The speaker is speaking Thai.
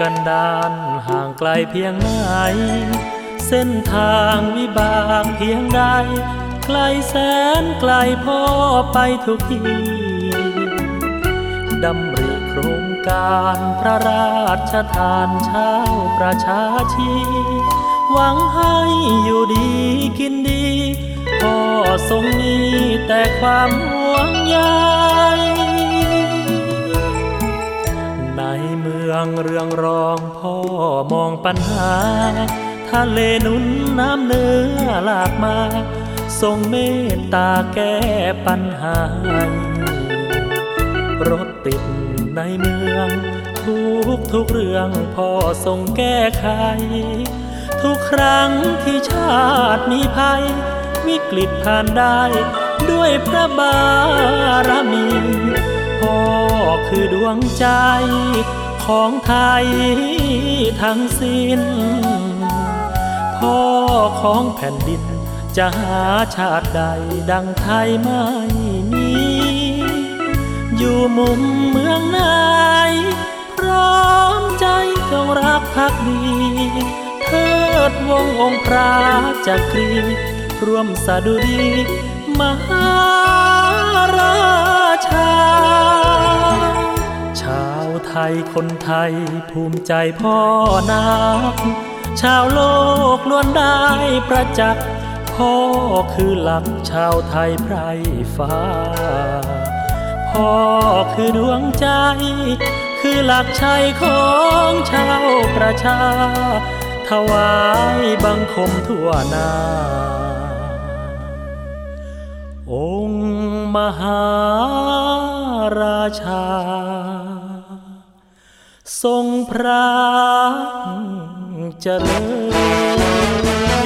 กันดารห่างไกลเพียงไหน เส้นทางวิบากเพียงใดไกลแสนไกลพ่อไปทุกทีดำริโครงการพระราชทานเช้าประชาชี หวังให้อยู่ดีกินดีพ่อทรงมีแต่ความห่วงใย เมืองเรืองรองพ่อมองปัญหา ทะเลนุนน้ำเนื้อหลากมา ทรงเมตตาแก้ปัญหารถติดในเมือง ทุกทุกเรื่องพ่อทรงแก้ไข ทุกครั้งที่ชาติมีภัย วิกฤตผ่านได้ ด้วยพระบารมีพ่อคือดวงใจ ของไทยทั้งสิ้น พ่อของแผ่นดินจะหาชาติใดดังไทยไม่มี อยู่มุมเมืองไหนพร้อมใจจงรักภักดีเทิดวงองค์พระจักรีร่วมสะดุดีมหาราชาชา ยคนไทยภูมิใจพ่อนัก ชาวโลกล้วนได้ประจักษ์พ่อคือหลักชาวไทยไพรฟ้า พ่อคือดวงใจ คือหลักชัยของชาวประชา ถวายบังคมทั่วนา องค์มหาราชา ทรงพระเจริญ